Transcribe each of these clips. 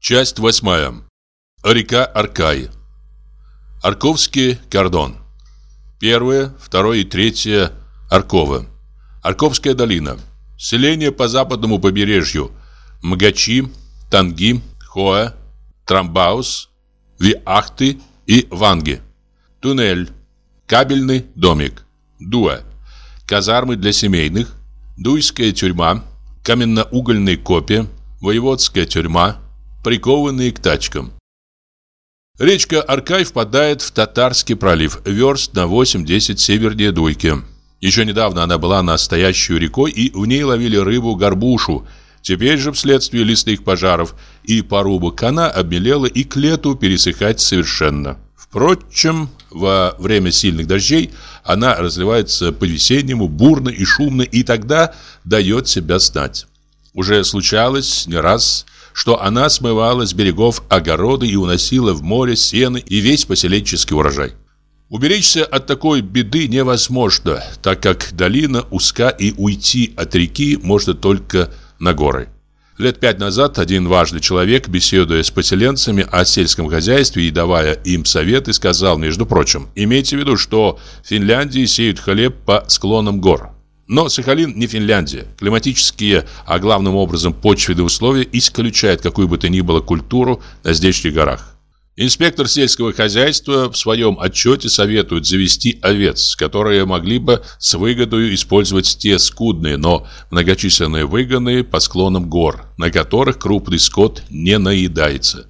Часть восьмая. Река Аркай. Арковский кордон. Первое, второе и третье Арковы. Арковская долина. Селение по западному побережью. Мгачи, Танги, Хоа, Трамбаус, Виахты и Ванги. Туннель. Кабельный домик. Дуа. Казармы для семейных. Дуйская тюрьма. Каменно-угольные копии. Воеводская тюрьма прикованные к тачкам. Речка Аркай впадает в Татарский пролив, верст на 8-10 севернее Дуйки. Еще недавно она была настоящей рекой, и в ней ловили рыбу-горбушу. Теперь же, вследствие лесных пожаров и порубок, она обмелела и к лету пересыхать совершенно. Впрочем, во время сильных дождей она разливается по-весеннему бурно и шумно, и тогда дает себя знать. Уже случалось не раз, что она смывала с берегов огороды и уносила в море сено и весь поселенческий урожай. Уберечься от такой беды невозможно, так как долина узка и уйти от реки можно только на горы. Лет пять назад один важный человек, беседуя с поселенцами о сельском хозяйстве и давая им советы, сказал, между прочим, имейте в виду, что в Финляндии сеют хлеб по склонам гор. Но Сахалин не Финляндия. Климатические, а главным образом почвенные условия исключают какую бы то ни было культуру на здешних горах. Инспектор сельского хозяйства в своем отчете советует завести овец, которые могли бы с выгодой использовать те скудные, но многочисленные выгоны по склонам гор, на которых крупный скот не наедается.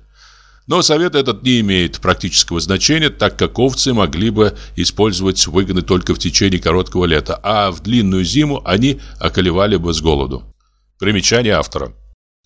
Но совет этот не имеет практического значения, так как овцы могли бы использовать выгоны только в течение короткого лета, а в длинную зиму они околевали бы с голоду. Примечание автора.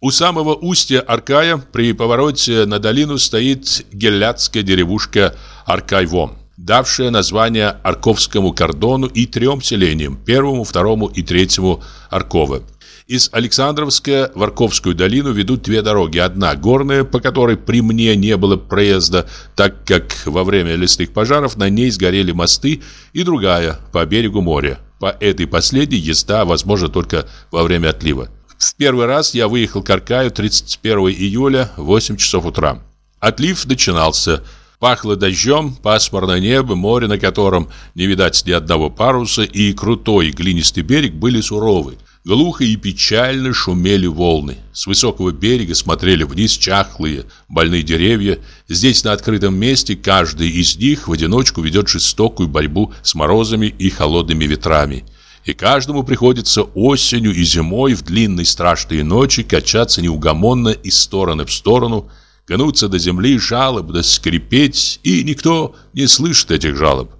У самого устья Аркая при повороте на долину стоит гелядская деревушка Аркайвом, давшая название Арковскому кордону и трем селениям, первому, второму и третьему Аркова. Из Александровска в Арковскую долину ведут две дороги. Одна горная, по которой при мне не было проезда, так как во время лесных пожаров на ней сгорели мосты, и другая по берегу моря. По этой последней езда возможна только во время отлива. В первый раз я выехал к Аркаю 31 июля в 8 часов утра. Отлив начинался. Пахло дождем, пасмурное небо, море, на котором не видать ни одного паруса, и крутой глинистый берег были суровы. Глухо и печально шумели волны. С высокого берега смотрели вниз чахлые, больные деревья. Здесь, на открытом месте, каждый из них в одиночку ведет жестокую борьбу с морозами и холодными ветрами. И каждому приходится осенью и зимой в длинные страшные ночи качаться неугомонно из стороны в сторону, гнуться до земли, жалобно скрипеть, и никто не слышит этих жалоб.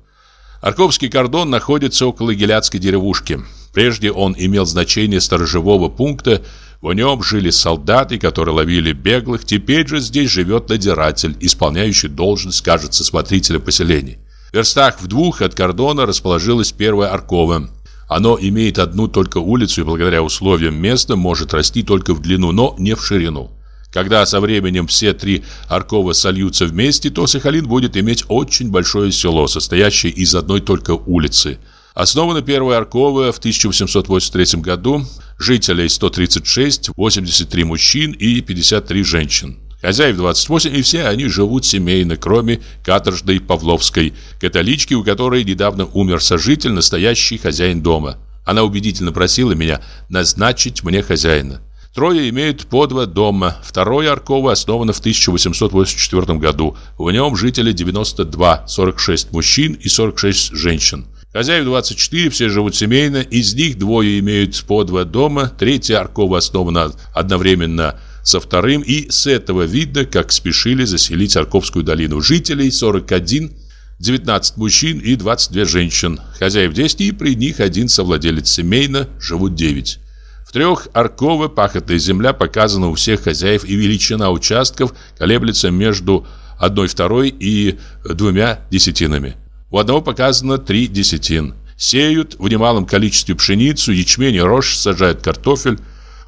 Арковский кордон находится около Геляцкой деревушки. Прежде он имел значение сторожевого пункта, в нем жили солдаты, которые ловили беглых, теперь же здесь живет надзиратель, исполняющий должность, кажется, смотрителя поселений. В верстах в двух от кордона расположилась первая Аркова. Оно имеет одну только улицу и благодаря условиям места может расти только в длину, но не в ширину. Когда со временем все три Аркова сольются вместе, то Сахалин будет иметь очень большое село, состоящее из одной только улицы – Основана первая Аркова в 1883 году. Жителей 136, 83 мужчин и 53 женщин. Хозяев 28, и все они живут семейно, кроме каторжной Павловской, католички, у которой недавно умер сожитель, настоящий хозяин дома. Она убедительно просила меня назначить мне хозяина. Трое имеют по два дома. Второе Арково основано в 1884 году. В нем жители 92, 46 мужчин и 46 женщин. Хозяев 24, все живут семейно, из них двое имеют по два дома, третья Аркова основана одновременно со вторым, и с этого видно, как спешили заселить Арковскую долину. Жителей 41, 19 мужчин и 22 женщин. Хозяев 10, и при них один совладелец семейно, живут 9. В трех Аркова пахотная земля показана у всех хозяев, и величина участков колеблется между одной второй и двумя десятинами. У одного показано три десятин. Сеют в немалом количестве пшеницу, ячмень и рожь, сажают картофель.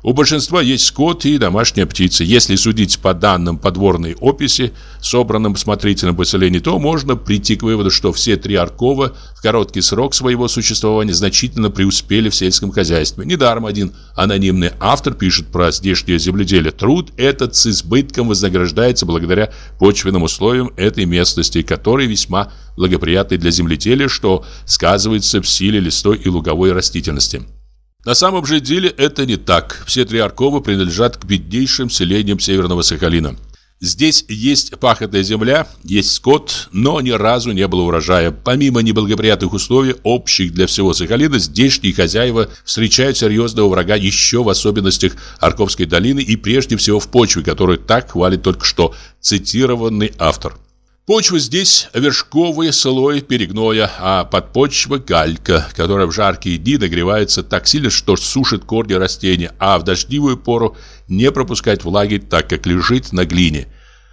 У большинства есть скот и домашняя птица. Если судить по данным подворной описи, собранным смотрителем поселений, то можно прийти к выводу, что все три Аркова в короткий срок своего существования значительно преуспели в сельском хозяйстве. Недаром один анонимный автор пишет про здешнее земледелие. Труд этот с избытком вознаграждается благодаря почвенным условиям этой местности, которые весьма благоприятны для земледелия, что сказывается в силе листой и луговой растительности. На самом же деле это не так. Все три Аркова принадлежат к беднейшим селениям Северного Сахалина. Здесь есть пахотная земля, есть скот, но ни разу не было урожая. Помимо неблагоприятных условий, общих для всего Сахалина, здешние хозяева встречают серьезного врага еще в особенностях Арковской долины и прежде всего в почве, которую так хвалит только что цитированный автор. Почва здесь вершковый слой перегноя, а подпочва галька, которая в жаркие дни нагревается так сильно, что сушит корни растения, а в дождливую пору не пропускает влаги, так как лежит на глине.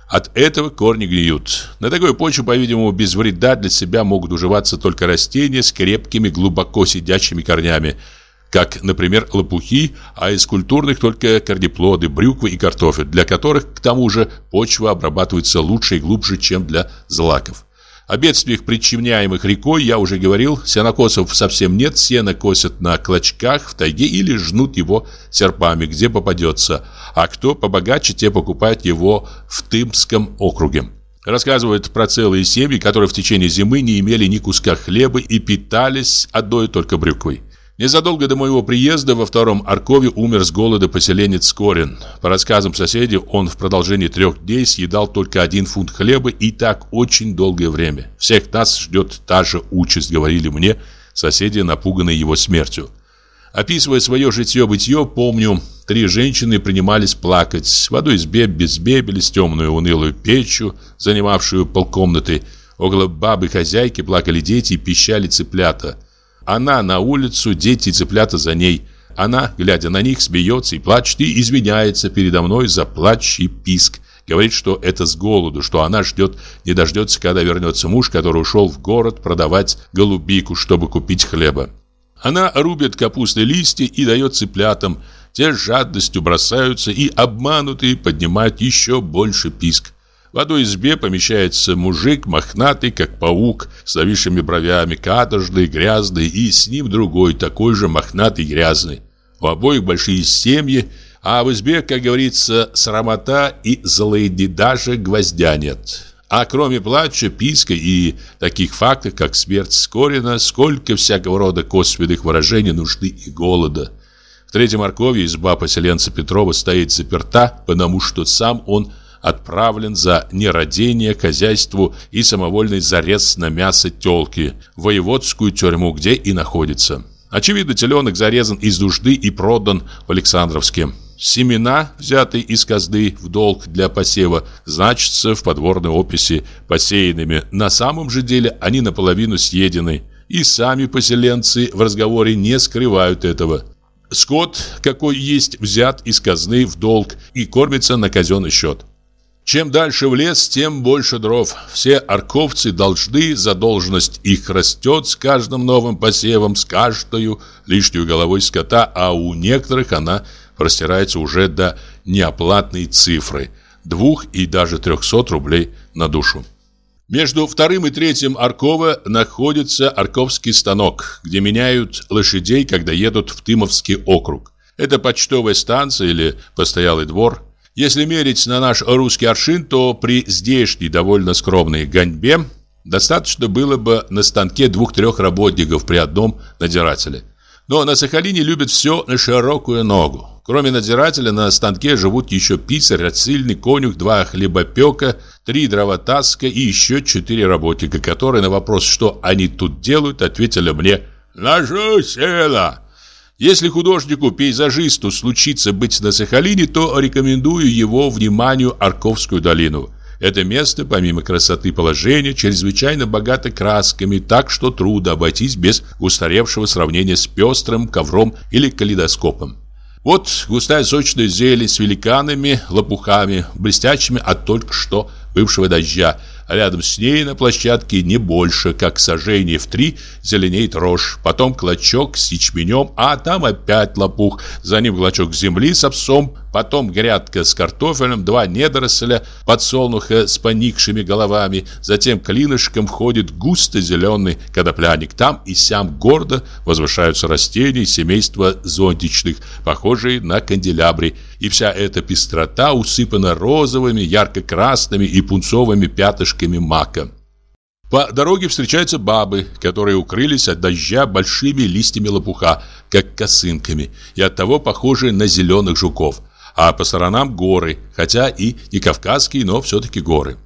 От этого корни гниют. На такой почве, по-видимому, без вреда для себя могут уживаться только растения с крепкими, глубоко сидящими корнями – как, например, лопухи, а из культурных только корнеплоды, брюквы и картофель, для которых, к тому же, почва обрабатывается лучше и глубже, чем для злаков. О бедствиях, причиняемых рекой, я уже говорил, сенокосов совсем нет, сено косят на клочках в тайге или жнут его серпами, где попадется, а кто побогаче, те покупают его в Тымском округе. Рассказывают про целые семьи, которые в течение зимы не имели ни куска хлеба и питались одной только брюквой. Незадолго до моего приезда во втором Аркове умер с голода поселенец Скорин. По рассказам соседей, он в продолжении трех дней съедал только один фунт хлеба и так очень долгое время. Всех нас ждет та же участь, говорили мне соседи, напуганные его смертью. Описывая свое житье-бытье, помню, три женщины принимались плакать. В одной избе без мебели, с темную унылую печью, занимавшую полкомнаты. Около бабы-хозяйки плакали дети и пищали цыплята. Она на улицу, дети цыплята за ней. Она, глядя на них, смеется и плачет, и извиняется передо мной за плач и писк. Говорит, что это с голоду, что она ждет, не дождется, когда вернется муж, который ушел в город продавать голубику, чтобы купить хлеба. Она рубит капустные листья и дает цыплятам. Те с жадностью бросаются и обманутые поднимают еще больше писк. В одной избе помещается мужик, мохнатый, как паук, с нависшими бровями, каторжный, грязный, и с ним другой, такой же мохнатый, грязный. У обоих большие семьи, а в избе, как говорится, срамота и злыдни, даже гвоздя нет. А кроме плача, писка и таких фактов, как смерть Скорина, сколько всякого рода косвенных выражений нужды и голода. В третьем Маркове изба поселенца Петрова стоит заперта, потому что сам он – отправлен за нерадение хозяйству и самовольный зарез на мясо телки в воеводскую тюрьму, где и находится. Очевидно, теленок зарезан из нужды и продан в Александровске. Семена, взятые из казны в долг для посева, значатся в подворной описи посеянными. На самом же деле они наполовину съедены. И сами поселенцы в разговоре не скрывают этого. Скот, какой есть, взят из казны в долг и кормится на казенный счет. Чем дальше в лес, тем больше дров. Все арковцы должны, задолженность их растет с каждым новым посевом, с каждой лишней головой скота, а у некоторых она простирается уже до неоплатной цифры – двух и даже трехсот рублей на душу. Между вторым и третьим Аркова находится Арковский станок, где меняют лошадей, когда едут в Тымовский округ. Это почтовая станция или постоялый двор – если мерить на наш русский аршин, то при здешней довольно скромной гоньбе достаточно было бы на станке двух-трех работников при одном надзирателе. Но на Сахалине любят все на широкую ногу. Кроме надзирателя на станке живут еще писарь, отсыльный конюх, два хлебопека, три дровотаска и еще четыре работника, которые на вопрос, что они тут делают, ответили мне «Ложу села». Если художнику-пейзажисту случится быть на Сахалине, то рекомендую его вниманию Арковскую долину. Это место, помимо красоты положения, чрезвычайно богато красками, так что трудно обойтись без устаревшего сравнения с пестрым ковром или калейдоскопом. Вот густая сочная зелень с великанами, лопухами, блестящими от только что бывшего дождя, рядом с ней на площадке не больше, как сожжение в три, зеленеет рожь, потом клочок с ячменем, а там опять лопух, за ним клочок земли с овсом, потом грядка с картофелем, два недоросля, подсолнуха с поникшими головами, затем клинышком входит густо зеленый кадопляник. Там и сям гордо возвышаются растения семейства зонтичных, похожие на канделябри, и вся эта пестрота усыпана розовыми, ярко-красными и пунцовыми пятышками мака. По дороге встречаются бабы, которые укрылись от дождя большими листьями лопуха, как косынками, и оттого похожи на зеленых жуков. А по сторонам горы, хотя и не кавказские, но все-таки горы.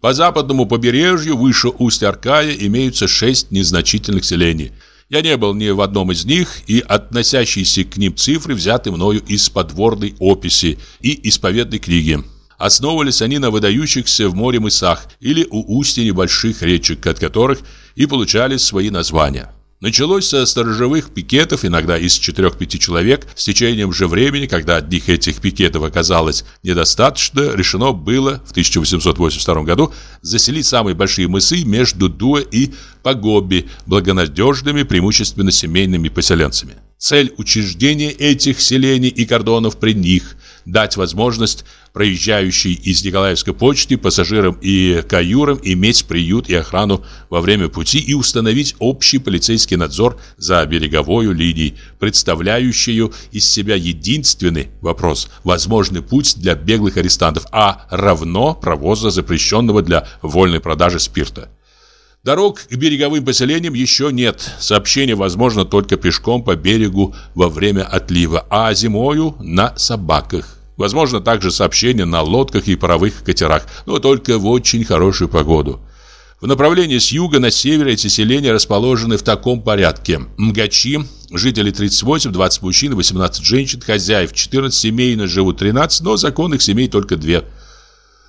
По западному побережью, выше устья Аркая, имеются шесть незначительных селений. Я не был ни в одном из них, и относящиеся к ним цифры взяты мною из подворной описи и исповедной книги. Основывались они на выдающихся в море мысах или у устья небольших речек, от которых и получали свои названия. Началось со сторожевых пикетов, иногда из 4-5 человек. С течением же времени, когда одних этих пикетов оказалось недостаточно, решено было в 1882 году заселить самые большие мысы между Дуа и Погоби благонадежными, преимущественно семейными поселенцами. Цель учреждения этих селений и кордонов при них – дать возможность проезжающей из Николаевской почты пассажирам и каюрам иметь приют и охрану во время пути и установить общий полицейский надзор за береговой линией, представляющую из себя единственный вопрос – возможный путь для беглых арестантов, а равно провоза запрещенного для вольной продажи спирта. Дорог к береговым поселениям еще нет. Сообщение возможно только пешком по берегу во время отлива, а зимою на собаках. Возможно также сообщение на лодках и паровых катерах, но только в очень хорошую погоду. В направлении с юга на север эти селения расположены в таком порядке. Мгачи, жители 38, 20 мужчин, 18 женщин, хозяев 14, семейно живут 13, но законных семей только 2.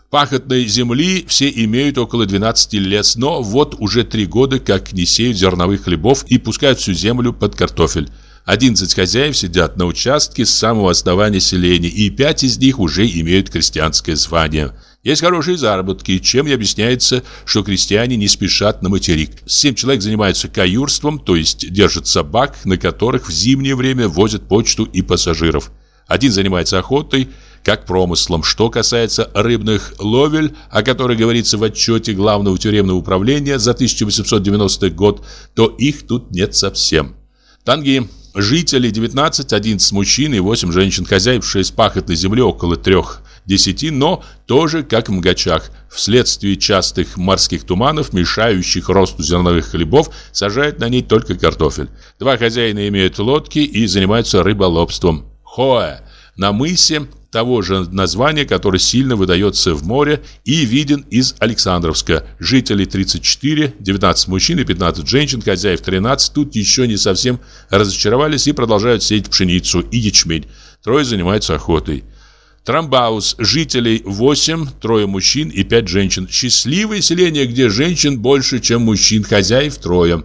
Пахотной земли все имеют около 12 лет, но вот уже 3 года как не сеют зерновых хлебов и пускают всю землю под картофель. 11 хозяев сидят на участке с самого основания селения, и 5 из них уже имеют крестьянское звание. Есть хорошие заработки, чем и объясняется, что крестьяне не спешат на материк. Семь человек занимаются каюрством, то есть держат собак, на которых в зимнее время возят почту и пассажиров. Один занимается охотой, как промыслом. Что касается рыбных ловель, о которых говорится в отчете Главного тюремного управления за 1890 год, то их тут нет совсем. Танги Жителей 19, 11 мужчин и 8 женщин, хозяев 6 пахотной земли около трех десятин, но тоже как в Мгачах. Вследствие частых морских туманов, мешающих росту зерновых хлебов, сажают на ней только картофель. Два хозяина имеют лодки и занимаются рыболовством. Хоэ на мысе того же названия, который сильно выдается в море и виден из Александровска. Жителей 34, 19 мужчин и 15 женщин, хозяев 13, тут еще не совсем разочаровались и продолжают сеять пшеницу и ячмень. Трое занимаются охотой. Трамбаус, жителей 8, трое мужчин и 5 женщин. Счастливое селение, где женщин больше, чем мужчин, хозяев трое.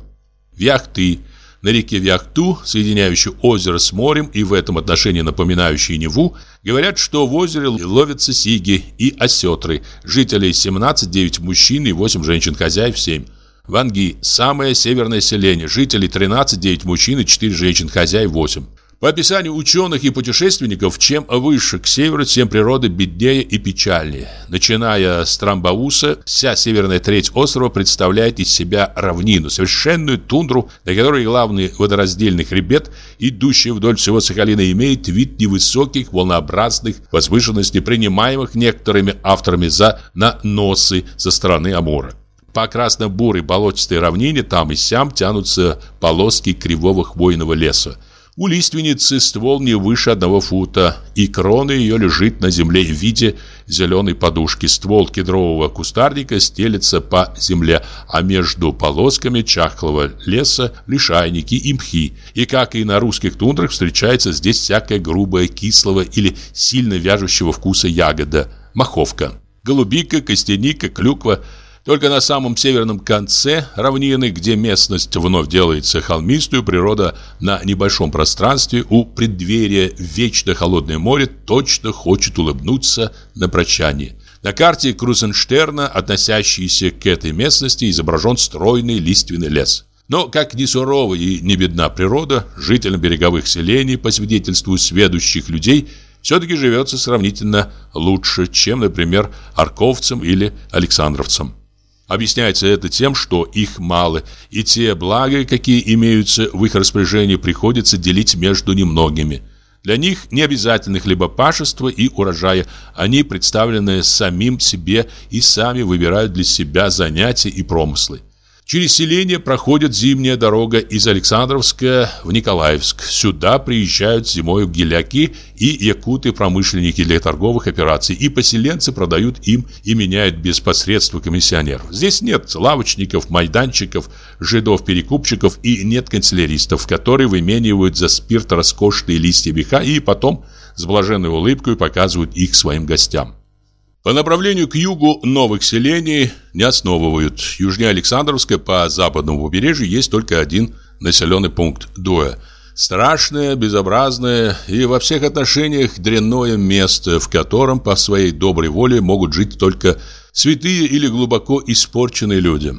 Вяхты на реке Вяхту, соединяющей озеро с морем и в этом отношении напоминающей Неву, говорят, что в озере ловятся сиги и осетры. Жителей 17, 9 мужчин и 8 женщин, хозяев 7. Ванги – самое северное селение, жителей 13, 9 мужчин и 4 женщин, хозяев 8. По описанию ученых и путешественников, чем выше к северу, тем природа беднее и печальнее. Начиная с Трамбауса, вся северная треть острова представляет из себя равнину, совершенную тундру, на которой главный водораздельный хребет, идущий вдоль всего Сахалина, имеет вид невысоких волнообразных возвышенностей, принимаемых некоторыми авторами за наносы со стороны Амура. По красно-бурой болотистой равнине там и сям тянутся полоски кривого хвойного леса. У лиственницы ствол не выше одного фута, и крона ее лежит на земле в виде зеленой подушки. Ствол кедрового кустарника стелется по земле, а между полосками чахлого леса лишайники и мхи. И как и на русских тундрах встречается здесь всякая грубая, кислого или сильно вяжущего вкуса ягода – маховка. Голубика, костяника, клюква – только на самом северном конце равнины, где местность вновь делается холмистую, природа на небольшом пространстве у преддверия вечно холодное море точно хочет улыбнуться на прощание. На карте Крузенштерна, относящейся к этой местности, изображен стройный лиственный лес. Но, как ни сурова и не бедна природа, жителям береговых селений, по свидетельству сведущих людей, все-таки живется сравнительно лучше, чем, например, арковцам или александровцам. Объясняется это тем, что их мало, и те блага, какие имеются в их распоряжении, приходится делить между немногими. Для них не обязательно хлебопашество и урожая, они представлены самим себе и сами выбирают для себя занятия и промыслы. Через селение проходит зимняя дорога из Александровска в Николаевск. Сюда приезжают зимой геляки и якуты-промышленники для торговых операций, и поселенцы продают им и меняют без посредства комиссионеров. Здесь нет лавочников, майданчиков, жидов-перекупщиков и нет канцеляристов, которые выменивают за спирт роскошные листья меха и потом с блаженной улыбкой показывают их своим гостям. По направлению к югу новых селений не основывают. Южнее Александровска по западному побережью есть только один населенный пункт – Дуэ. Страшное, безобразное и во всех отношениях дрянное место, в котором по своей доброй воле могут жить только святые или глубоко испорченные люди.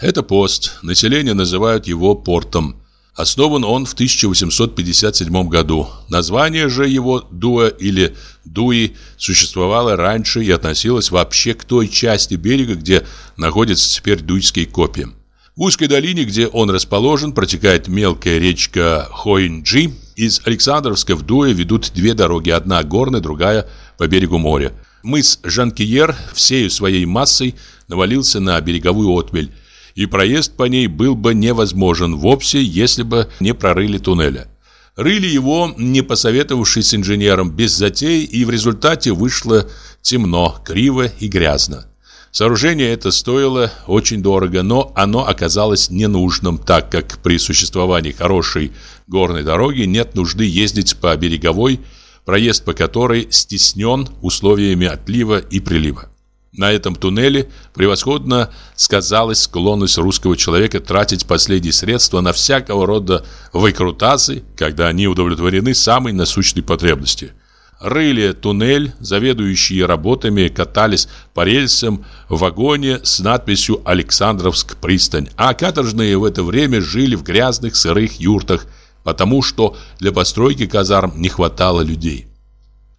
Это пост, население называют его портом – Основан он в 1857 году. Название же его Дуа или Дуи существовало раньше и относилось вообще к той части берега, где находятся теперь Дуйские копья. В узкой долине, где он расположен, протекает мелкая речка Хоинджи. Из Александровска в Дуэ ведут две дороги, одна горная, другая по берегу моря. Мыс Жанкиер всею своей массой навалился на береговую отмель и проезд по ней был бы невозможен вовсе, если бы не прорыли туннеля. Рыли его, не посоветовавшись с инженером, без затей, и в результате вышло темно, криво и грязно. Сооружение это стоило очень дорого, но оно оказалось ненужным, так как при существовании хорошей горной дороги нет нужды ездить по береговой, проезд по которой стеснен условиями отлива и прилива. На этом туннеле превосходно сказалась склонность русского человека тратить последние средства на всякого рода выкрутасы, когда они удовлетворены самой насущной потребностью. Рыли туннель, заведующие работами катались по рельсам в вагоне с надписью «Александровск пристань», а каторжные в это время жили в грязных сырых юртах, потому что для постройки казарм не хватало людей.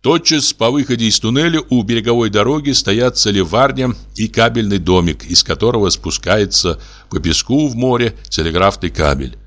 Тотчас по выходе из туннеля у береговой дороги стоят целеварня и кабельный домик, из которого спускается по песку в море телеграфный кабель.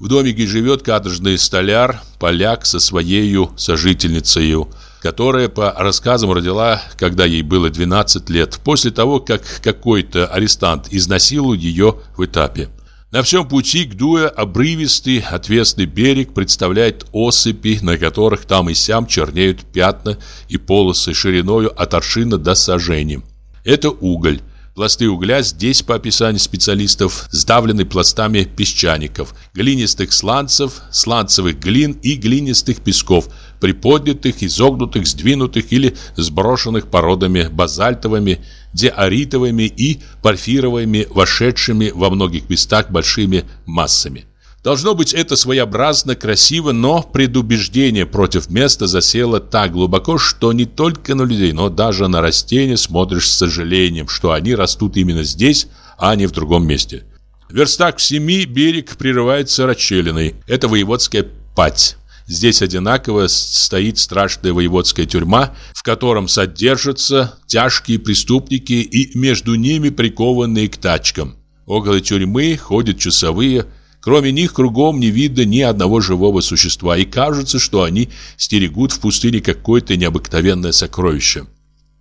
В домике живет каторжный столяр, поляк со своей сожительницей, которая по рассказам родила, когда ей было 12 лет, после того, как какой-то арестант изнасиловал ее в этапе. На всем пути к Дуэ обрывистый, отвесный берег представляет осыпи, на которых там и сям чернеют пятна и полосы шириною от аршина до сажени. Это уголь. Пласты угля здесь, по описанию специалистов, сдавлены пластами песчаников, глинистых сланцев, сланцевых глин и глинистых песков, приподнятых, изогнутых, сдвинутых или сброшенных породами базальтовыми, диоритовыми и порфировыми, вошедшими во многих местах большими массами. Должно быть, это своеобразно, красиво, но предубеждение против места засело так глубоко, что не только на людей, но даже на растения смотришь с сожалением, что они растут именно здесь, а не в другом месте. В верстах в семи берег прерывается расщелиной. Это воеводская пать. Здесь одинаково стоит страшная воеводская тюрьма, в котором содержатся тяжкие преступники и между ними прикованные к тачкам. Около тюрьмы ходят часовые. Кроме них кругом не видно ни одного живого существа, и кажется, что они стерегут в пустыне какое-то необыкновенное сокровище.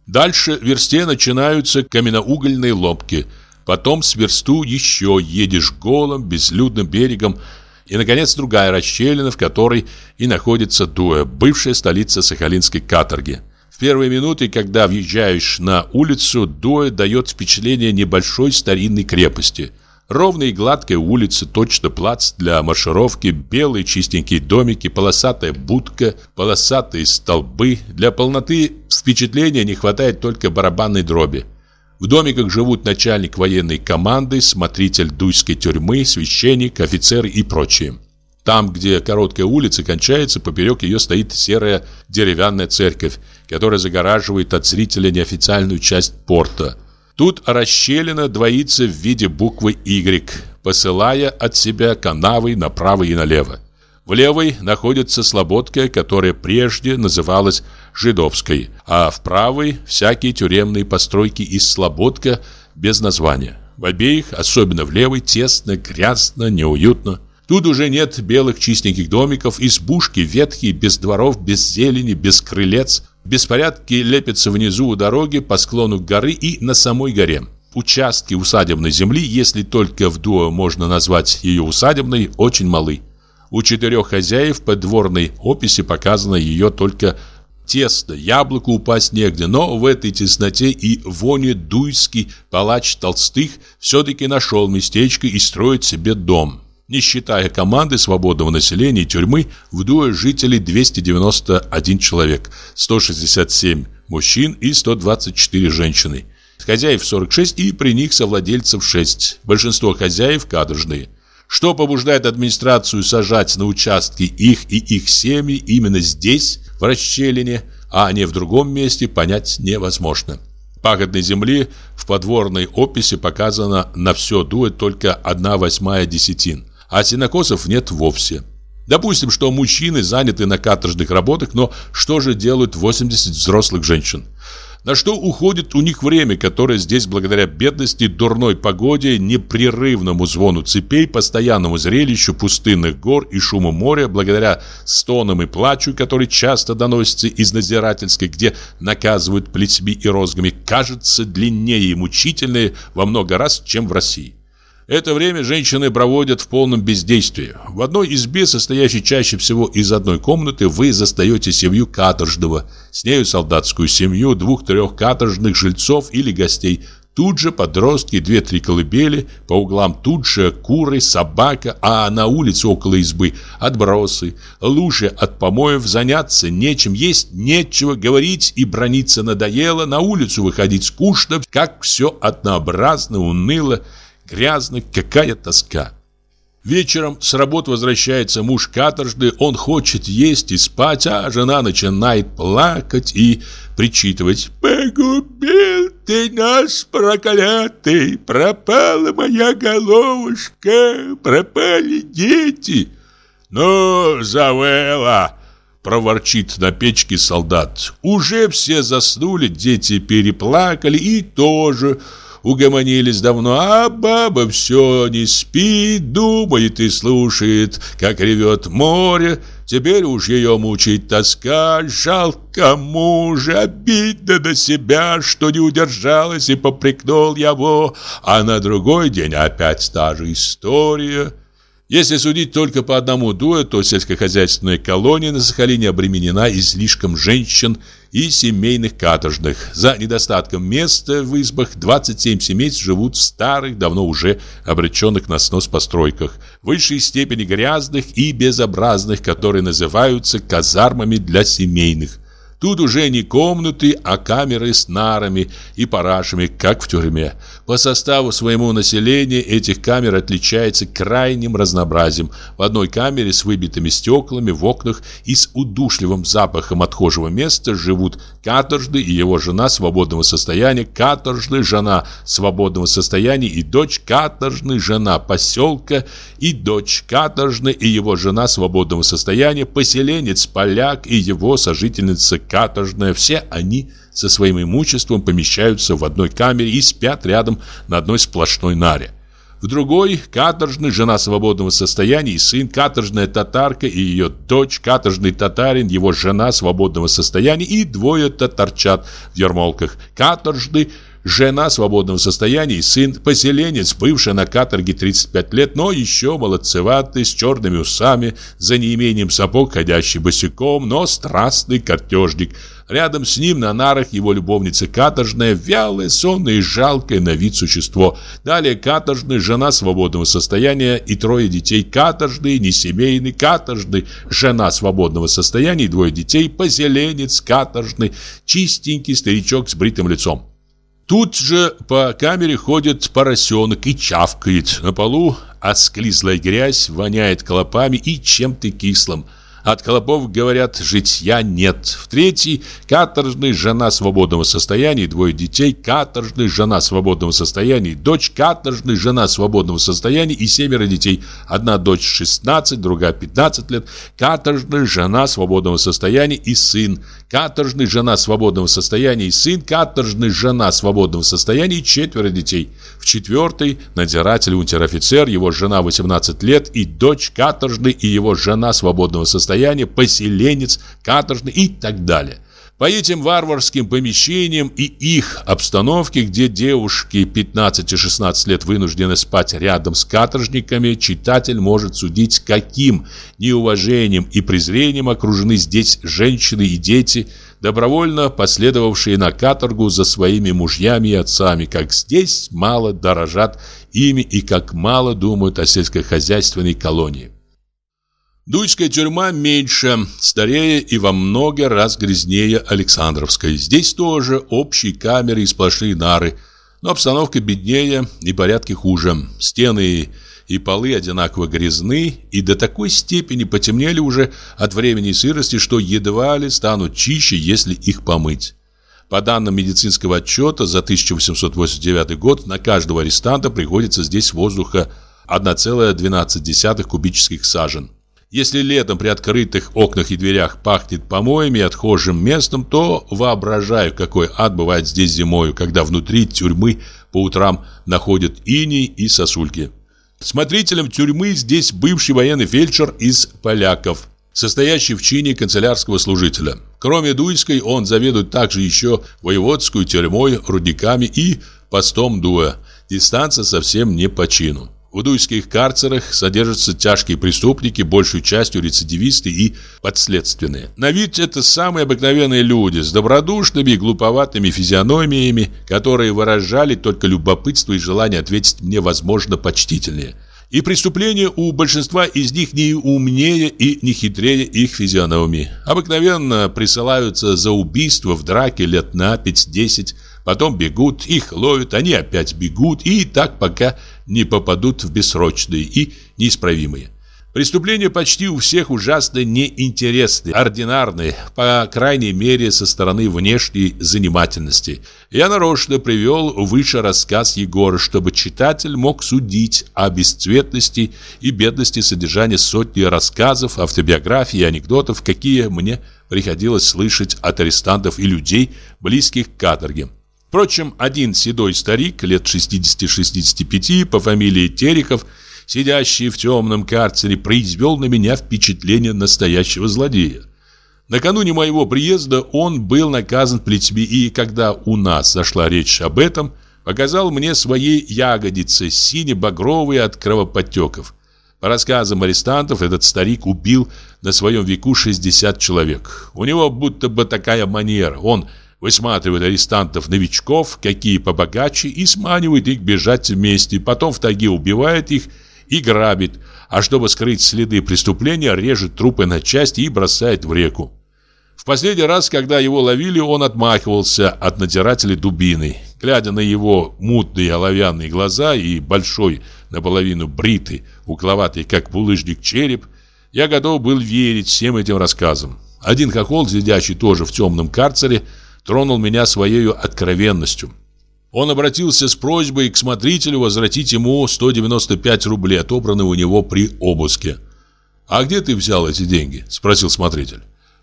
Дальше в версте начинаются каменноугольные ломки. Потом с версту еще едешь голым, безлюдным берегом, и, наконец, другая расщелина, в которой и находится Дуэ, бывшая столица Сахалинской каторги. В первые минуты, когда въезжаешь на улицу, Дуэ дает впечатление небольшой старинной крепости. Ровная и гладкая улица, точно плац для маршировки, белые чистенькие домики, полосатая будка, полосатые столбы. Для полноты впечатления не хватает только барабанной дроби. В домиках живут начальник военной команды, смотритель дуйской тюрьмы, священник, офицеры и прочие. Там, где короткая улица кончается, поперек ее стоит серая деревянная церковь, которая загораживает от зрителя неофициальную часть порта. Тут расщелина двоится в виде буквы «Y», посылая от себя канавы направо и налево. В левой находится слободка, которая прежде называлась Жидовской, а в правой – всякие тюремные постройки из слободка без названия. В обеих, особенно в левой, тесно, грязно, неуютно. Тут уже нет белых чистеньких домиков, избушки ветхие, без дворов, без зелени, без крылец. Беспорядки лепятся внизу у дороги, по склону горы и на самой горе. Участки усадебной земли, если только в Дуо можно назвать ее усадебной, очень малы. У четырех хозяев по дворной описи показано ее только тесно, яблоку упасть негде, но в этой тесноте и воне дуйский палач Толстых все-таки нашел местечко и строит себе дом. Не считая команды свободного населения и тюрьмы, в Дуэ жителей 291 человек, 167 мужчин и 124 женщины. Хозяев 46 и при них совладельцев 6. Большинство хозяев каторжные. Что побуждает администрацию сажать на участки их и их семьи именно здесь, в расщелине, а не в другом месте, понять невозможно. Пахотной земли в подворной описи показано на все дует только 1 восьмая десятин а сенокосов нет вовсе. Допустим, что мужчины заняты на каторжных работах, но что же делают 80 взрослых женщин? На что уходит у них время, которое здесь благодаря бедности, дурной погоде, непрерывному звону цепей, постоянному зрелищу пустынных гор и шуму моря, благодаря стонам и плачу, который часто доносится из надзирательской, где наказывают плетьми и розгами, кажется длиннее и мучительнее во много раз, чем в России. Это время женщины проводят в полном бездействии. В одной избе, состоящей чаще всего из одной комнаты, вы застаете семью каторжного, с нею солдатскую семью, двух-трех каторжных жильцов или гостей. Тут же подростки, две-три колыбели, по углам тут же куры, собака, а на улице около избы отбросы, лужи от помоев, заняться нечем, есть нечего, говорить и брониться надоело, на улицу выходить скучно, как все однообразно, уныло, грязно, какая тоска. Вечером с работы возвращается муж каторжный, он хочет есть и спать, а жена начинает плакать и причитывать. «Погубил ты нас, проклятый! Пропала моя головушка, пропали дети!» «Ну, Завела!» — проворчит на печке солдат. «Уже все заснули, дети переплакали и тоже...» угомонились давно, а баба все не спит, думает и слушает, как ревет море. Теперь уж ее мучает тоска, жалко мужа, обидно на себя, что не удержалась и попрекнул его, а на другой день опять та же история. Если судить только по одному дуэ, то сельскохозяйственная колония на Сахалине обременена излишком женщин и семейных каторжных. За недостатком места в избах 27 семейств живут в старых, давно уже обреченных на снос постройках, высшей степени грязных и безобразных, которые называются казармами для семейных. Тут уже не комнаты, а камеры с нарами и парашами, как в тюрьме. По составу своему населения этих камер отличается крайним разнообразием. В одной камере с выбитыми стеклами в окнах и с удушливым запахом отхожего места живут каторжный и его жена свободного состояния, каторжная жена свободного состояния и дочь каторжной жена поселка и дочь каторжной и его жена свободного состояния, поселенец поляк и его сожительница каторжная, все они со своим имуществом помещаются в одной камере и спят рядом на одной сплошной наре. В другой – каторжный, жена свободного состояния и сын, каторжная татарка и ее дочь, каторжный татарин, его жена свободного состояния и двое татарчат в ермолках, каторжный – жена свободного состояния сын, поселенец, бывший на каторге 35 лет, но еще молодцеватый, с черными усами, за неимением сапог, ходящий босиком, но страстный картежник. Рядом с ним на нарах его любовница каторжная, вялая, сонная и жалкое на вид существо. Далее каторжная, жена свободного состояния и трое детей. Каторжный, несемейный, каторжный, жена свободного состояния и двое детей. Поселенец, каторжный, чистенький старичок с бритым лицом. Тут же по камере ходит поросенок и чавкает. На полу осклизлая грязь, воняет клопами и чем-то кислым – от Колобов, говорят, житья нет. В третий – каторжный жена свободного состояния, двое детей, каторжный жена свободного состояния, дочь каторжный жена свободного состояния и семеро детей. Одна дочь 16, другая 15 лет, каторжная жена свободного состояния и сын, каторжный жена свободного состояния и сын, каторжный жена свободного состояния и четверо детей. В четвертый – надзиратель унтер-офицер, его жена 18 лет и дочь каторжный и его жена свободного состояния состояние, поселенец, каторжный и так далее. По этим варварским помещениям и их обстановке, где девушки 15-16 лет вынуждены спать рядом с каторжниками, читатель может судить, каким неуважением и презрением окружены здесь женщины и дети, добровольно последовавшие на каторгу за своими мужьями и отцами, как здесь мало дорожат ими и как мало думают о сельскохозяйственной колонии. Дуйская тюрьма меньше, старее и во много раз грязнее Александровской. Здесь тоже общие камеры и сплошные нары, но обстановка беднее и порядки хуже. Стены и полы одинаково грязны и до такой степени потемнели уже от времени сырости, что едва ли станут чище, если их помыть. По данным медицинского отчета за 1889 год на каждого арестанта приходится здесь воздуха 1,12 кубических сажен. Если летом при открытых окнах и дверях пахнет помоями и отхожим местом, то воображаю, какой ад бывает здесь зимою, когда внутри тюрьмы по утрам находят иней и сосульки. Смотрителем тюрьмы здесь бывший военный фельдшер из поляков, состоящий в чине канцелярского служителя. Кроме Дуйской, он заведует также еще воеводскую тюрьмой, рудниками и постом Дуя. Дистанция совсем не по чину. В дуйских карцерах содержатся тяжкие преступники, большей частью рецидивисты и подследственные. На вид это самые обыкновенные люди с добродушными и глуповатыми физиономиями, которые выражали только любопытство и желание ответить мне, возможно, почтительнее. И преступления у большинства из них не умнее и не хитрее их физиономии. Обыкновенно присылаются за убийство в драке лет на 5-10, потом бегут, их ловят, они опять бегут, и так пока не попадут в бессрочные и неисправимые. Преступления почти у всех ужасно неинтересны, ординарны, по крайней мере со стороны внешней занимательности. Я нарочно привел выше рассказ Егора, чтобы читатель мог судить о бесцветности и бедности содержания сотни рассказов, автобиографий и анекдотов, какие мне приходилось слышать от арестантов и людей, близких к каторге. Впрочем, один седой старик, лет 60-65, по фамилии Терехов, сидящий в темном карцере, произвел на меня впечатление настоящего злодея. Накануне моего приезда он был наказан плетьми, и когда у нас зашла речь об этом, показал мне свои ягодицы, сине-багровые от кровоподтеков. По рассказам арестантов, этот старик убил на своем веку 60 человек. У него будто бы такая манера. Он высматривает арестантов-новичков, какие побогаче, и сманивает их бежать вместе, потом в тайге убивает их и грабит, а чтобы скрыть следы преступления, режет трупы на части и бросает в реку. В последний раз, когда его ловили, он отмахивался от надзирателя дубиной. Глядя на его мутные оловянные глаза и большой, наполовину бритый, угловатый, как булыжник, череп, я готов был верить всем этим рассказам. Один хохол, сидящий тоже в темном карцере, тронул меня своей откровенностью. Он обратился с просьбой к смотрителю возвратить ему 195 рублей, отобранные у него при обыске. «А где ты взял эти деньги?» – спросил смотритель.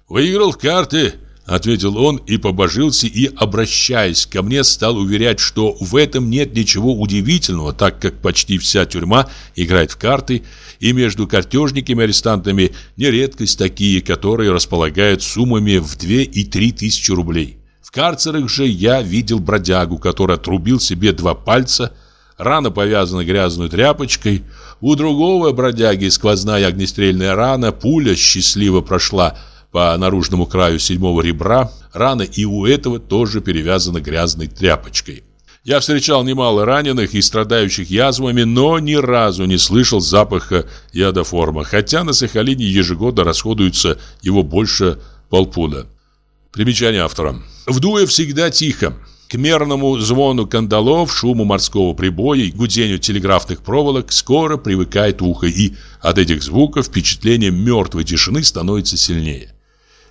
«Выиграл карты», – ответил он и побожился, и, обращаясь ко мне, стал уверять, что в этом нет ничего удивительного, так как почти вся тюрьма играет в карты, и между картежниками-арестантами нередкость такие, которые располагают суммами в 2 и 3 тысячи рублей. В карцерах же я видел бродягу, который отрубил себе два пальца, рана повязана грязной тряпочкой, у другого бродяги сквозная огнестрельная рана, пуля счастливо прошла по наружному краю седьмого ребра, рана и у этого тоже перевязана грязной тряпочкой. Я встречал немало раненых и страдающих язвами, но ни разу не слышал запаха ядоформа, хотя на Сахалине ежегодно расходуется его больше полпуда. Примечание автора. В Дуе всегда тихо. К мерному звону кандалов, шуму морского прибоя и гудению телеграфных проволок скоро привыкает ухо, и от этих звуков впечатление мертвой тишины становится сильнее.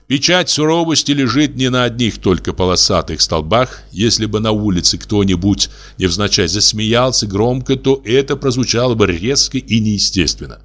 Печать суровости лежит не на одних только полосатых столбах. Если бы на улице кто-нибудь невзначай засмеялся громко, то это прозвучало бы резко и неестественно.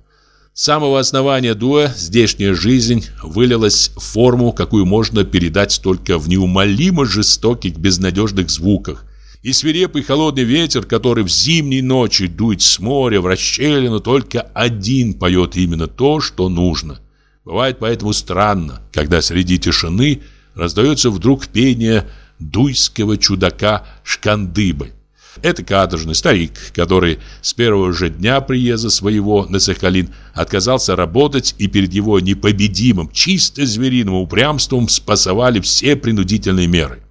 С самого основания дуа здешняя жизнь вылилась в форму, какую можно передать только в неумолимо жестоких безнадежных звуках. И свирепый холодный ветер, который в зимней ночи дует с моря в расщелину, только один поет именно то, что нужно. Бывает поэтому странно, когда среди тишины раздается вдруг пение дуйского чудака Шкандыбы. Это каторжный старик, который с первого же дня приезда своего на Сахалин отказался работать и перед его непобедимым, чисто звериным упрямством спасовали все принудительные меры.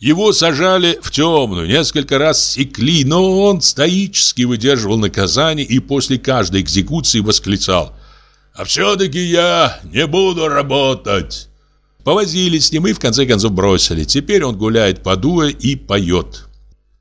Его сажали в темную, несколько раз секли, но он стоически выдерживал наказание и после каждой экзекуции восклицал «А все-таки я не буду работать!» Повозились с ним и в конце концов бросили. Теперь он гуляет по дуе и поет.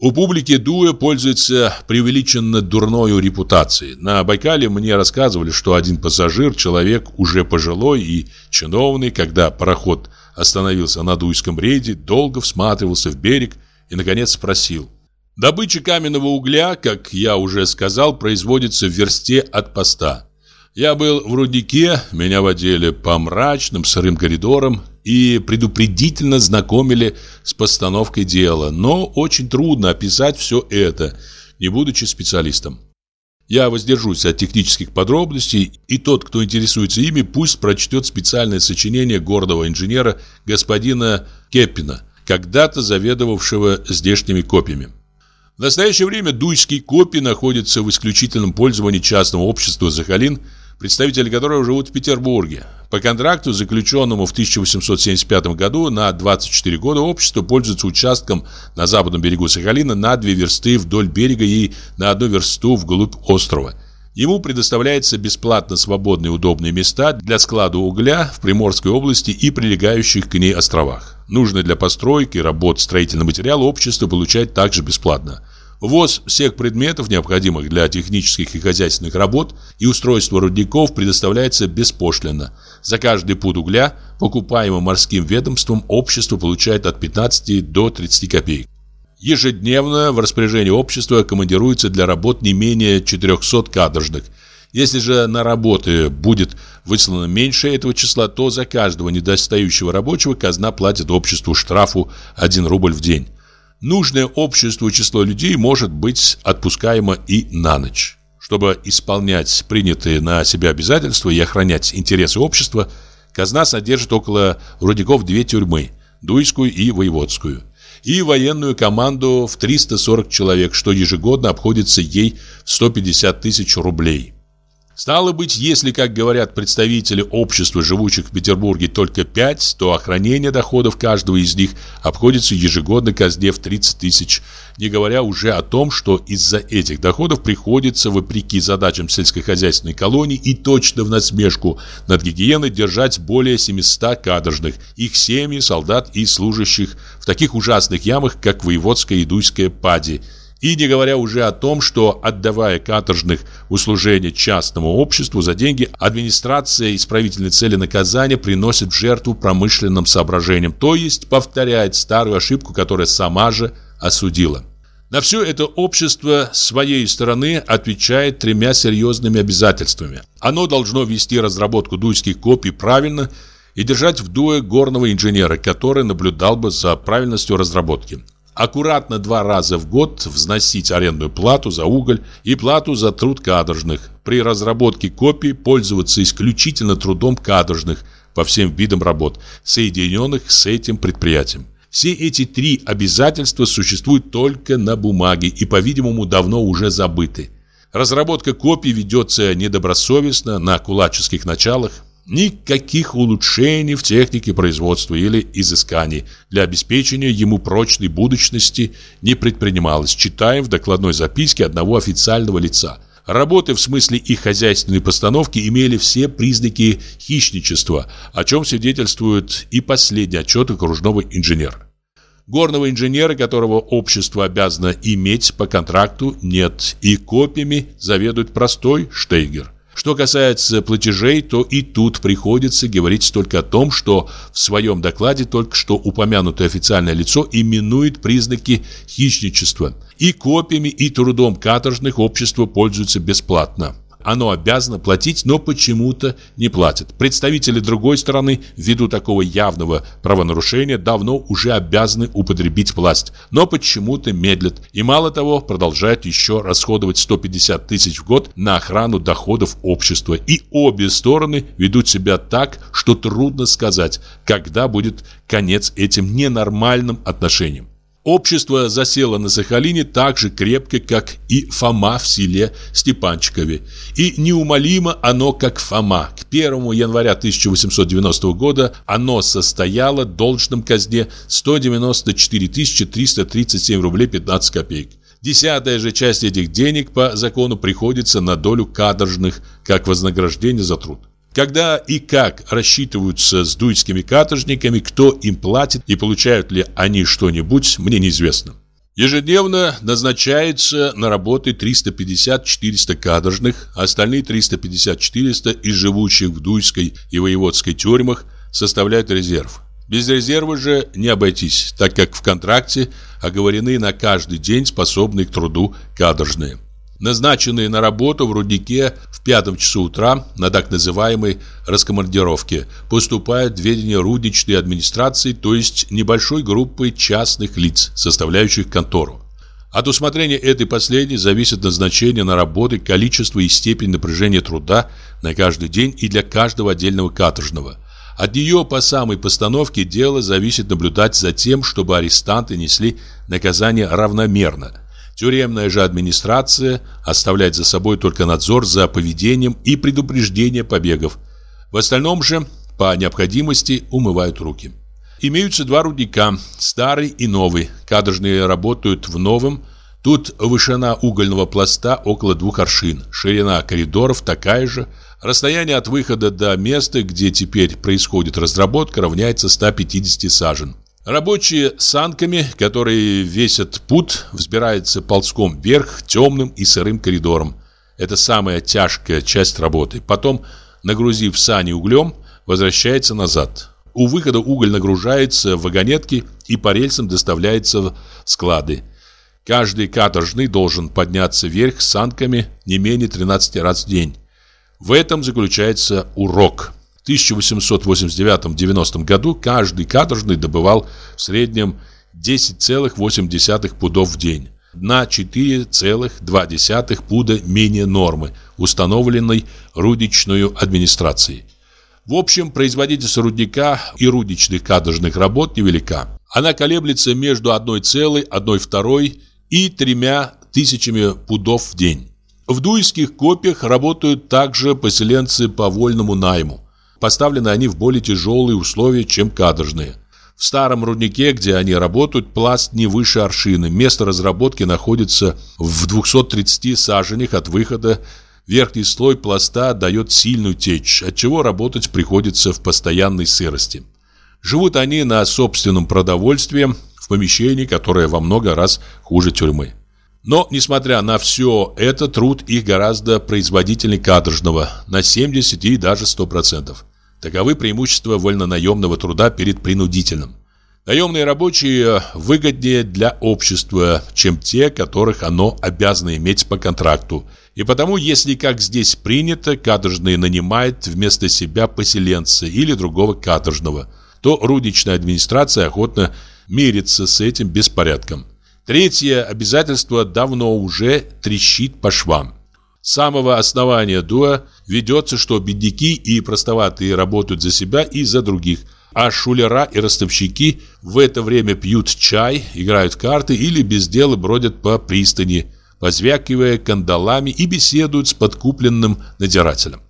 У публики Дуя пользуется преувеличенно дурной репутацией. На Байкале мне рассказывали, что один пассажир, человек уже пожилой и чиновный, когда пароход остановился на Дуйском рейде, долго всматривался в берег и, наконец, спросил. Добыча каменного угля, как я уже сказал, производится в версте от поста. Я был в руднике, меня водили по мрачным сырым коридорам и предупредительно знакомили с постановкой дела, но очень трудно описать все это, не будучи специалистом. Я воздержусь от технических подробностей, и тот, кто интересуется ими, пусть прочтет специальное сочинение гордого инженера господина Кеппина, когда-то заведовавшего здешними копиями. В настоящее время Дуйский копий находится в исключительном пользовании частного общества «Захалин», представители которого живут в Петербурге. По контракту, заключенному в 1875 году на 24 года, общество пользуется участком на западном берегу Сахалина на две версты вдоль берега и на одну версту вглубь острова. Ему предоставляется бесплатно свободные удобные места для склада угля в Приморской области и прилегающих к ней островах. Нужные для постройки работ строительный материал общество получает также бесплатно. Ввоз всех предметов, необходимых для технических и хозяйственных работ, и устройство рудников предоставляется беспошлино. За каждый пуд угля, покупаемый морским ведомством, общество получает от 15 до 30 копеек. Ежедневно в распоряжение общества командируется для работ не менее 400 каторжных. Если же на работы будет выслано меньше этого числа, то за каждого недостающего рабочего казна платит обществу штрафу 1 рубль в день. Нужное обществу число людей может быть отпускаемо и на ночь. Чтобы исполнять принятые на себя обязательства и охранять интересы общества, казна содержит около рудников две тюрьмы – Дуйскую и Воеводскую – и военную команду в 340 человек, что ежегодно обходится ей в 150 тысяч рублей. Стало быть, если, как говорят представители общества, живущих в Петербурге, только пять, то охранение доходов каждого из них обходится ежегодно казне в 30 тысяч, не говоря уже о том, что из-за этих доходов приходится, вопреки задачам сельскохозяйственной колонии и точно в насмешку над гигиеной, держать более 700 кадржных, их семьи, солдат и служащих в таких ужасных ямах, как Воеводская и Дуйская пади – и не говоря уже о том, что, отдавая каторжных услужения частному обществу за деньги, администрация исправительной цели наказания приносит в жертву промышленным соображениям, то есть повторяет старую ошибку, которая сама же осудила. На все это общество своей стороны отвечает тремя серьезными обязательствами. Оно должно вести разработку дуйских копий правильно и держать в дуе горного инженера, который наблюдал бы за правильностью разработки аккуратно два раза в год взносить арендную плату за уголь и плату за труд каторжных. При разработке копий пользоваться исключительно трудом каторжных по всем видам работ, соединенных с этим предприятием. Все эти три обязательства существуют только на бумаге и, по-видимому, давно уже забыты. Разработка копий ведется недобросовестно, на кулаческих началах. Никаких улучшений в технике производства или изысканий для обеспечения ему прочной будущности не предпринималось, читаем в докладной записке одного официального лица. Работы в смысле их хозяйственной постановки имели все признаки хищничества, о чем свидетельствует и последний отчет окружного инженера. Горного инженера, которого общество обязано иметь по контракту, нет, и копиями заведует простой Штейгер. Что касается платежей, то и тут приходится говорить только о том, что в своем докладе только что упомянутое официальное лицо именует признаки хищничества. И копиями, и трудом каторжных общество пользуются бесплатно. Оно обязано платить, но почему-то не платит. Представители другой стороны, ввиду такого явного правонарушения, давно уже обязаны употребить власть, но почему-то медлят. И мало того, продолжают еще расходовать 150 тысяч в год на охрану доходов общества. И обе стороны ведут себя так, что трудно сказать, когда будет конец этим ненормальным отношениям. Общество засело на Сахалине так же крепко, как и Фома в селе Степанчикове. И неумолимо оно, как Фома. К 1 января 1890 года оно состояло должным казне 194 337 рублей 15 копеек. Десятая же часть этих денег по закону приходится на долю каторжных, как вознаграждение за труд. Когда и как рассчитываются с дуйскими каторжниками, кто им платит и получают ли они что-нибудь, мне неизвестно. Ежедневно назначается на работы 350-400 каторжных, а остальные 350-400 из живущих в Дуйской и Воеводской тюрьмах составляют резерв. Без резерва же не обойтись, так как в контракте оговорены на каждый день способные к труду каторжные назначенные на работу в руднике в пятом часу утра на так называемой раскомандировке, поступают в ведение рудничной администрации, то есть небольшой группы частных лиц, составляющих контору. От усмотрения этой последней зависит назначение на работы, количество и степень напряжения труда на каждый день и для каждого отдельного каторжного. От нее по самой постановке дела зависит наблюдать за тем, чтобы арестанты несли наказание равномерно – Тюремная же администрация оставляет за собой только надзор за поведением и предупреждение побегов. В остальном же, по необходимости, умывают руки. Имеются два рудника, старый и новый. Кадржные работают в новом. Тут вышина угольного пласта около двух аршин, ширина коридоров такая же. Расстояние от выхода до места, где теперь происходит разработка, равняется 150 сажен. Рабочие санками, которые весят пут, взбираются ползком вверх темным и сырым коридором. Это самая тяжкая часть работы. Потом, нагрузив сани углем, возвращается назад. У выхода уголь нагружается в вагонетки и по рельсам доставляется в склады. Каждый каторжный должен подняться вверх санками не менее 13 раз в день. В этом заключается урок. 1889-90 году каждый каторжный добывал в среднем 10,8 пудов в день. На 4,2 пуда менее нормы, установленной рудничной администрацией. В общем, производительность рудника и рудничных каторжных работ невелика. Она колеблется между 1,1,2 и 3 тысячами пудов в день. В дуйских копиях работают также поселенцы по вольному найму. Поставлены они в более тяжелые условия, чем каторжные. В старом руднике, где они работают, пласт не выше аршины. Место разработки находится в 230 саженях от выхода. Верхний слой пласта дает сильную течь, отчего работать приходится в постоянной сырости. Живут они на собственном продовольствии в помещении, которое во много раз хуже тюрьмы. Но, несмотря на все это, труд их гораздо производительнее каторжного, на 70 и даже 100%. Таковы преимущества вольнонаемного труда перед принудительным. Наемные рабочие выгоднее для общества, чем те, которых оно обязано иметь по контракту. И потому, если, как здесь принято, каторжный нанимает вместо себя поселенца или другого каторжного, то рудничная администрация охотно мирится с этим беспорядком. Третье обязательство давно уже трещит по швам. Самого основания дуа ведется, что бедняки и простоватые работают за себя и за других, а шулера и ростовщики в это время пьют чай, играют карты или без дела бродят по пристани, позвякивая кандалами и беседуют с подкупленным надирателем.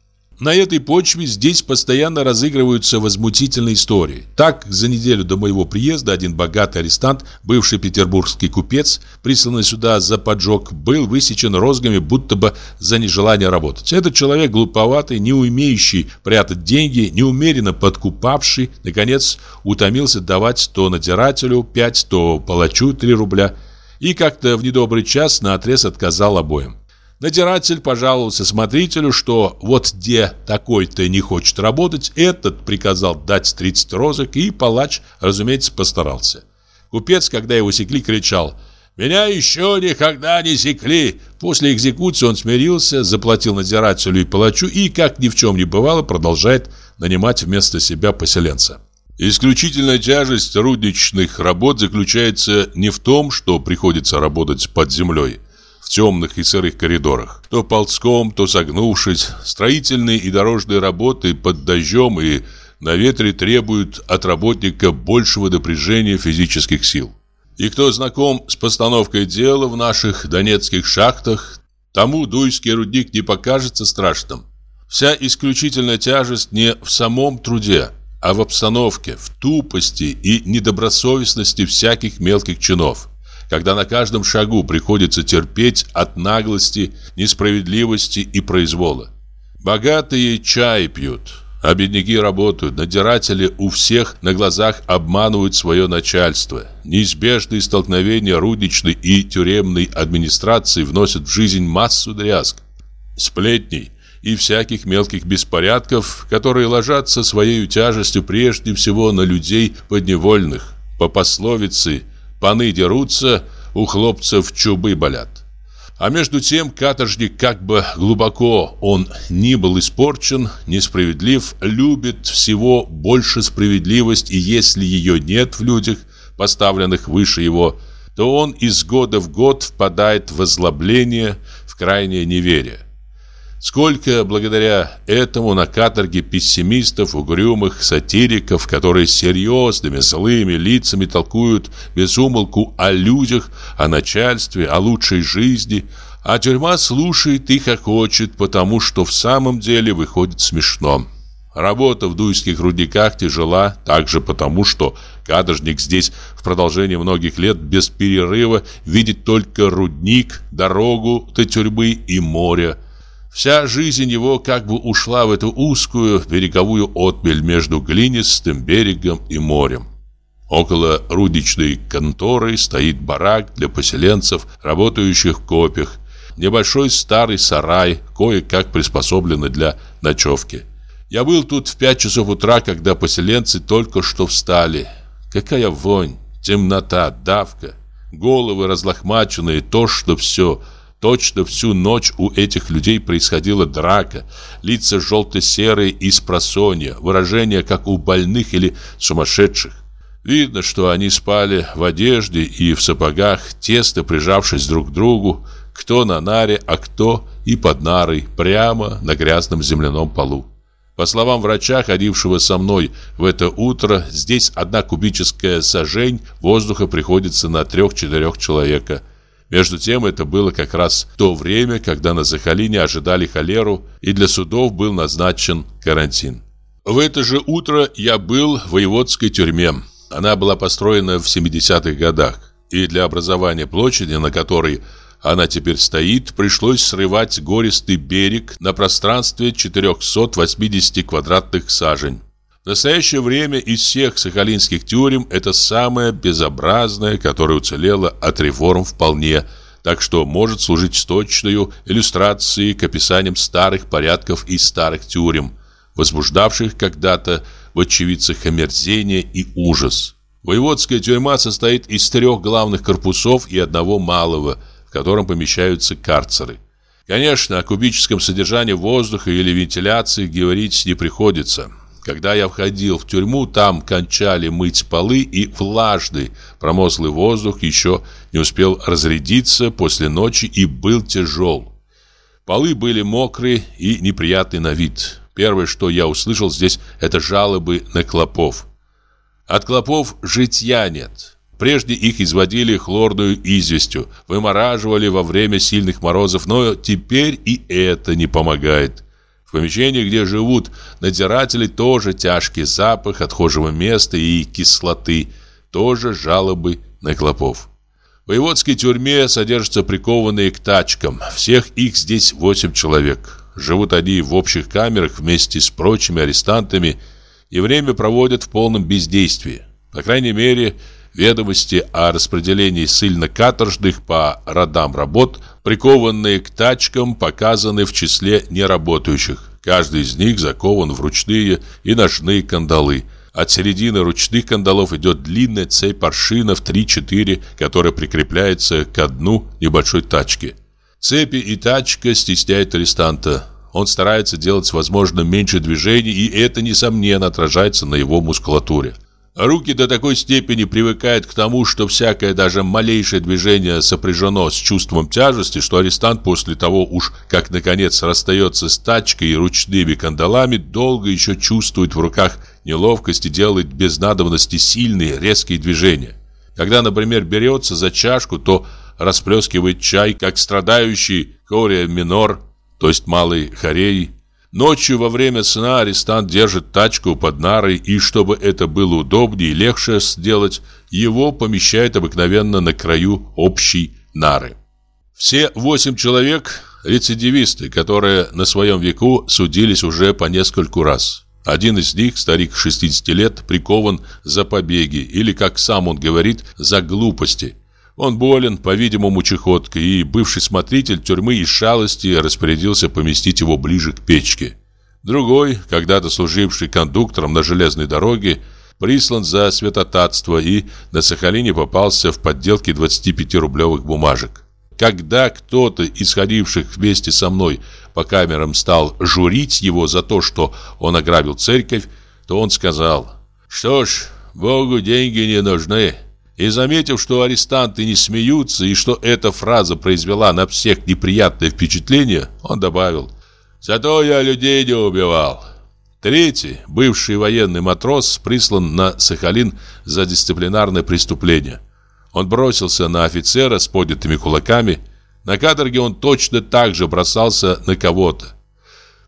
На этой почве здесь постоянно разыгрываются возмутительные истории. Так, за неделю до моего приезда один богатый арестант, бывший петербургский купец, присланный сюда за поджог, был высечен розгами будто бы за нежелание работать. Этот человек глуповатый, не умеющий прятать деньги, неумеренно подкупавший, наконец утомился давать то надзирателю 5, то палачу 3 рубля и как-то в недобрый час наотрез отказал обоим. Надиратель пожаловался смотрителю, что вот где такой-то не хочет работать, этот приказал дать 30 розок, и палач, разумеется, постарался. Купец, когда его секли, кричал «Меня еще никогда не секли!» После экзекуции он смирился, заплатил надзирателю и палачу и, как ни в чем не бывало, продолжает нанимать вместо себя поселенца. Исключительная тяжесть рудничных работ заключается не в том, что приходится работать под землей, темных и сырых коридорах. То ползком, то согнувшись, строительные и дорожные работы под дождем и на ветре требуют от работника большего напряжения физических сил. И кто знаком с постановкой дела в наших донецких шахтах, тому дуйский рудник не покажется страшным. Вся исключительная тяжесть не в самом труде, а в обстановке, в тупости и недобросовестности всяких мелких чинов когда на каждом шагу приходится терпеть от наглости, несправедливости и произвола. Богатые чай пьют, а бедняки работают, надиратели у всех на глазах обманывают свое начальство. Неизбежные столкновения рудничной и тюремной администрации вносят в жизнь массу дрязг, сплетней и всяких мелких беспорядков, которые ложатся своей тяжестью прежде всего на людей подневольных. По пословице Паны дерутся, у хлопцев чубы болят. А между тем каторжник, как бы глубоко он ни был испорчен, несправедлив, любит всего больше справедливость, и если ее нет в людях, поставленных выше его, то он из года в год впадает в озлобление, в крайнее неверие. Сколько благодаря этому на каторге пессимистов, угрюмых сатириков, которые серьезными, злыми лицами толкуют без умолку о людях, о начальстве, о лучшей жизни, а тюрьма слушает и хохочет, потому что в самом деле выходит смешно. Работа в дуйских рудниках тяжела также потому, что каторжник здесь в продолжении многих лет без перерыва видит только рудник, дорогу до тюрьмы и море, Вся жизнь его как бы ушла в эту узкую береговую отмель между глинистым берегом и морем. Около рудничной конторы стоит барак для поселенцев, работающих в копях, небольшой старый сарай, кое-как приспособленный для ночевки. Я был тут в пять часов утра, когда поселенцы только что встали. Какая вонь, темнота, давка, головы разлохмаченные, то, что все – Точно всю ночь у этих людей происходила драка, лица желто-серые и спросонья, выражения, как у больных или сумасшедших. Видно, что они спали в одежде и в сапогах, тесно прижавшись друг к другу, кто на наре, а кто и под нарой, прямо на грязном земляном полу. По словам врача, ходившего со мной в это утро, здесь одна кубическая сажень воздуха приходится на трех-четырех человека – между тем, это было как раз то время, когда на Сахалине ожидали холеру, и для судов был назначен карантин. В это же утро я был в воеводской тюрьме. Она была построена в 70-х годах, и для образования площади, на которой она теперь стоит, пришлось срывать гористый берег на пространстве 480 квадратных сажень. В настоящее время из всех сахалинских тюрем это самая безобразная, которая уцелела от реформ вполне, так что может служить точной иллюстрацией к описаниям старых порядков и старых тюрем, возбуждавших когда-то в очевидцах омерзение и ужас. Воеводская тюрьма состоит из трех главных корпусов и одного малого, в котором помещаются карцеры. Конечно, о кубическом содержании воздуха или вентиляции говорить не приходится – когда я входил в тюрьму, там кончали мыть полы, и влажный, промозглый воздух еще не успел разрядиться после ночи и был тяжел. Полы были мокрые и неприятный на вид. Первое, что я услышал здесь, это жалобы на клопов. От клопов житья нет. Прежде их изводили хлорную известью, вымораживали во время сильных морозов, но теперь и это не помогает. Помещении, где живут надзиратели, тоже тяжкий запах отхожего места и кислоты, тоже жалобы на клопов. В воеводской тюрьме содержатся прикованные к тачкам. Всех их здесь восемь человек. Живут они в общих камерах вместе с прочими арестантами и время проводят в полном бездействии. По крайней мере, ведомости о распределении ссыльно-каторжных по родам работ, прикованные к тачкам, показаны в числе неработающих. Каждый из них закован в ручные и ножные кандалы. От середины ручных кандалов идет длинная цепь аршинов 3-4, которая прикрепляется к дну небольшой тачки. Цепи и тачка стесняют арестанта. Он старается делать, возможно, меньше движений, и это, несомненно, отражается на его мускулатуре. Руки до такой степени привыкают к тому, что всякое даже малейшее движение сопряжено с чувством тяжести, что арестант после того уж, как наконец расстается с тачкой и ручными кандалами, долго еще чувствует в руках неловкость и делает без надобности сильные, резкие движения. Когда, например, берется за чашку, то расплескивает чай, как страдающий кория минор, то есть малый хорей, Ночью во время сна арестант держит тачку под нарой, и чтобы это было удобнее и легче сделать, его помещают обыкновенно на краю общей нары. Все восемь человек – рецидивисты, которые на своем веку судились уже по нескольку раз. Один из них, старик 60 лет, прикован за побеги, или, как сам он говорит, за глупости – он болен, по-видимому, чехоткой, и бывший смотритель тюрьмы из шалости распорядился поместить его ближе к печке. Другой, когда-то служивший кондуктором на железной дороге, прислан за святотатство и на Сахалине попался в подделке 25-рублевых бумажек. Когда кто-то из ходивших вместе со мной по камерам стал журить его за то, что он ограбил церковь, то он сказал, «Что ж, Богу деньги не нужны». И заметив, что арестанты не смеются и что эта фраза произвела на всех неприятное впечатление, он добавил «Зато я людей не убивал». Третий, бывший военный матрос, прислан на Сахалин за дисциплинарное преступление. Он бросился на офицера с поднятыми кулаками. На каторге он точно так же бросался на кого-то.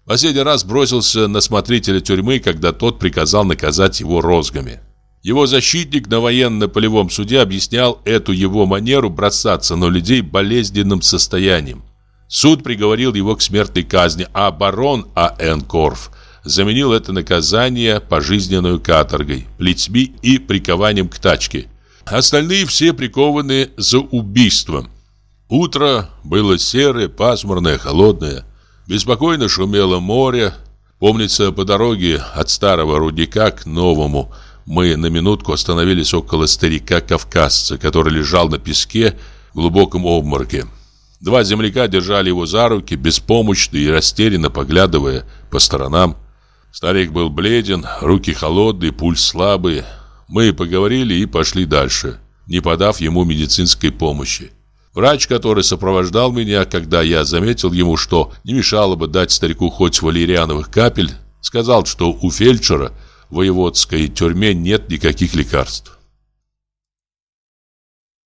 Последний раз бросился на смотрителя тюрьмы, когда тот приказал наказать его розгами. Его защитник на военно-полевом суде объяснял эту его манеру бросаться на людей болезненным состоянием. Суд приговорил его к смертной казни, а барон А.Н. Корф заменил это наказание пожизненную каторгой, плетьми и прикованием к тачке. Остальные все прикованы за убийством. Утро было серое, пасмурное, холодное. Беспокойно шумело море. Помнится, по дороге от старого рудника к новому – мы на минутку остановились около старика-кавказца, который лежал на песке в глубоком обмороке. Два земляка держали его за руки, беспомощно и растерянно поглядывая по сторонам. Старик был бледен, руки холодные, пульс слабый. Мы поговорили и пошли дальше, не подав ему медицинской помощи. Врач, который сопровождал меня, когда я заметил ему, что не мешало бы дать старику хоть валериановых капель, сказал, что у фельдшера – воеводской тюрьме нет никаких лекарств.